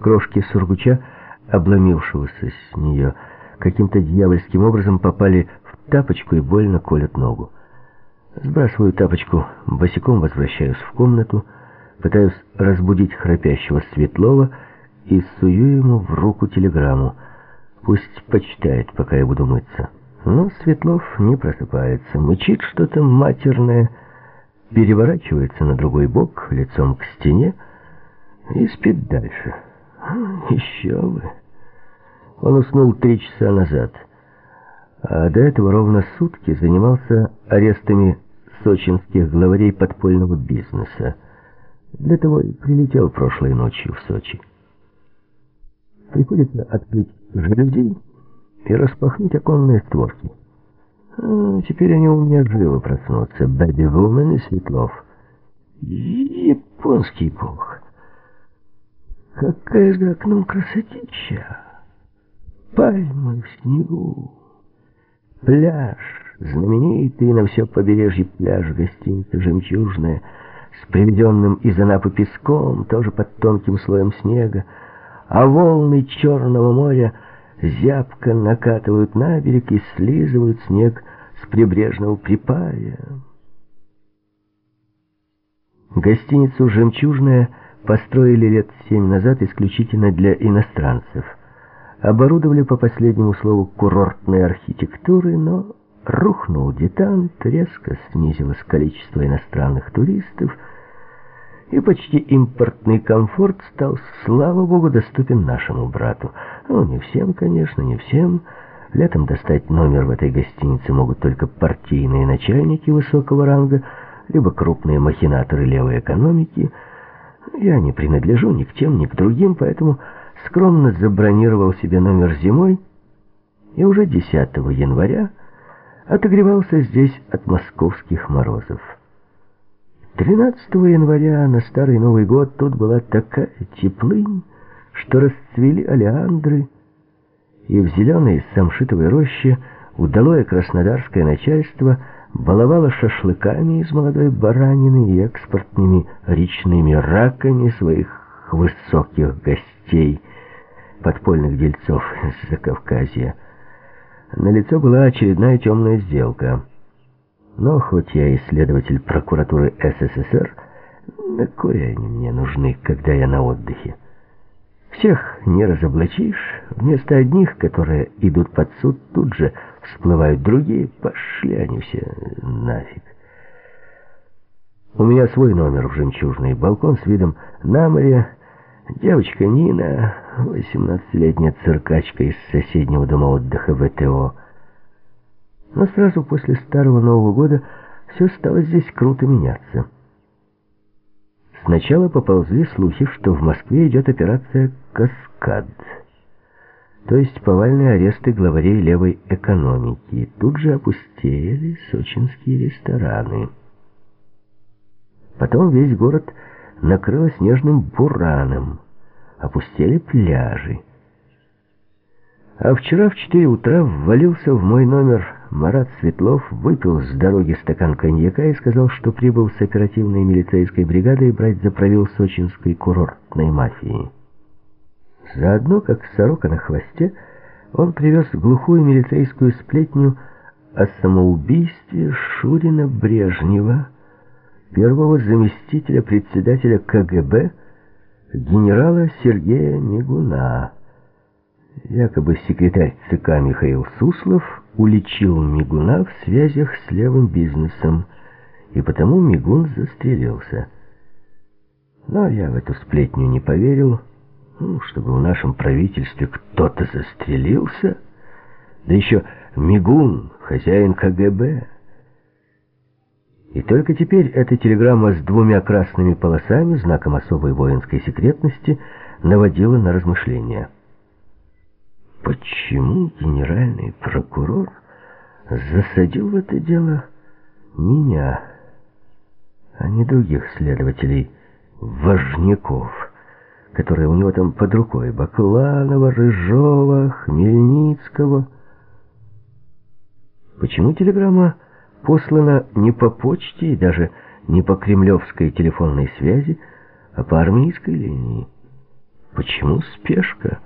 Крошки сургуча, обломившегося с нее, каким-то дьявольским образом попали в тапочку и больно колят ногу. Сбрасываю тапочку, босиком возвращаюсь в комнату, пытаюсь разбудить храпящего Светлова и сую ему в руку телеграмму. Пусть почитает, пока я буду мыться. Но Светлов не просыпается, мычит что-то матерное, переворачивается на другой бок, лицом к стене и спит дальше. Еще бы. Он уснул три часа назад, а до этого ровно сутки занимался арестами сочинских главарей подпольного бизнеса. Для того и прилетел прошлой ночью в Сочи. Приходится открыть жалюзи и распахнуть оконные створки. А, теперь они у меня живо проснутся. Бэби Вумен и Светлов. Японский бог. Какая за окном красотища! Пальмы в снегу, пляж, знаменитый на все побережье пляж гостиница «Жемчужная», с приведенным из Анапы песком, тоже под тонким слоем снега, а волны Черного моря зябко накатывают на берег и слизывают снег с прибрежного припая. Гостиницу «Жемчужная» построили лет семь назад исключительно для иностранцев. Оборудовали по последнему слову курортной архитектуры, но рухнул детант, резко снизилось количество иностранных туристов, и почти импортный комфорт стал, слава богу, доступен нашему брату. Ну, не всем, конечно, не всем. Летом достать номер в этой гостинице могут только партийные начальники высокого ранга, либо крупные махинаторы левой экономики. Я не принадлежу ни к тем, ни к другим, поэтому скромно забронировал себе номер зимой и уже 10 января отогревался здесь от московских морозов. 13 января на Старый Новый год тут была такая теплынь, что расцвели олеандры, и в зеленой самшитовой роще удалое краснодарское начальство баловало шашлыками из молодой баранины и экспортными речными раками своих высоких гостей, подпольных дельцов из Закавказья. На лицо была очередная темная сделка. Но хоть я исследователь прокуратуры СССР, на кое они мне нужны, когда я на отдыхе? Всех не разоблачишь. Вместо одних, которые идут под суд, тут же всплывают другие. Пошли они все нафиг. У меня свой номер в «Жемчужный», балкон с видом на море. Девочка Нина, 18-летняя циркачка из соседнего дома отдыха ВТО. Но сразу после Старого Нового года все стало здесь круто меняться. Сначала поползли слухи, что в Москве идет операция «Каскад», то есть повальные аресты главарей левой экономики. Тут же опустели сочинские рестораны. Потом весь город накрыло снежным бураном, опустели пляжи. А вчера в четыре утра ввалился в мой номер Марат Светлов выпил с дороги стакан коньяка и сказал, что прибыл с оперативной милицейской бригадой брать за правил сочинской курортной мафии. Заодно, как сорока на хвосте, он привез глухую милицейскую сплетню о самоубийстве Шурина Брежнева, первого заместителя председателя КГБ, генерала Сергея Мигуна. Якобы секретарь ЦК Михаил Суслов уличил Мигуна в связях с левым бизнесом, и потому Мигун застрелился. Но я в эту сплетню не поверил, ну, чтобы в нашем правительстве кто-то застрелился, да еще Мигун, хозяин КГБ. И только теперь эта телеграмма с двумя красными полосами, знаком особой воинской секретности, наводила на размышления. Почему генеральный прокурор засадил в это дело меня, а не других следователей, важняков, которые у него там под рукой, Бакланова, Рыжова, Хмельницкого? Почему телеграмма послана не по почте и даже не по кремлевской телефонной связи, а по армейской линии? почему спешка?